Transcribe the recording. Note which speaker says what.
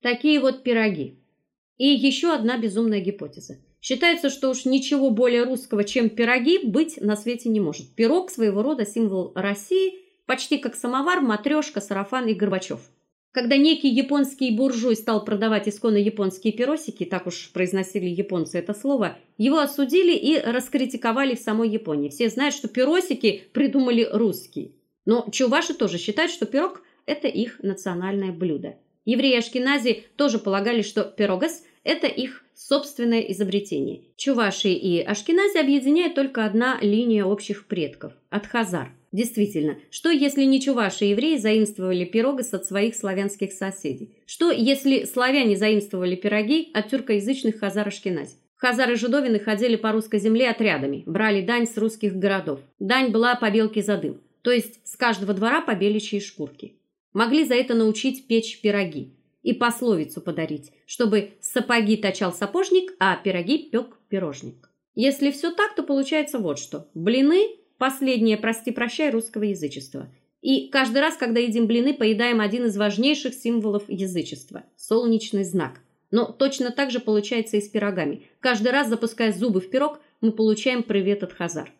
Speaker 1: Такие вот пироги. И еще одна безумная гипотеза. Считается, что уж ничего более русского, чем пироги, быть на свете не может. Пирог своего рода символ России, почти как самовар, матрешка, сарафан и Горбачев. Когда некий японский буржуй стал продавать исконно японские пиросики, так уж произносили японцы это слово, его осудили и раскритиковали в самой Японии. Все знают, что пиросики придумали русские. Но чуваши тоже считают, что пирог это их национальное блюдо. Евреи Ашкенази тоже полагали, что пирогас это их собственное изобретение. Чуваши и Ашкенази объединяет только одна линия общих предков от хазар. Действительно, что если не чуваши и евреи заимствовали пирогас от своих славянских соседей? Что если славяне заимствовали пироги от тюркоязычных хазар-ашкенази? Хазары-жидовины ходили по русской земле отрядами, брали дань с русских городов. Дань была по белке за дым, то есть с каждого двора по беличьей шкурке. Могли за это научить печь пироги и пословицу подарить, чтобы сапоги точал сапожник, а пироги пек пирожник. Если все так, то получается вот что: блины последнее прости-прощай русского язычества. И каждый раз, когда едим блины, поедаем один из важнейших символов язычества солнечный знак. Но точно так же получается и с пирогами. Каждый раз запуская зубы в пирог, мы получаем привет от хазар.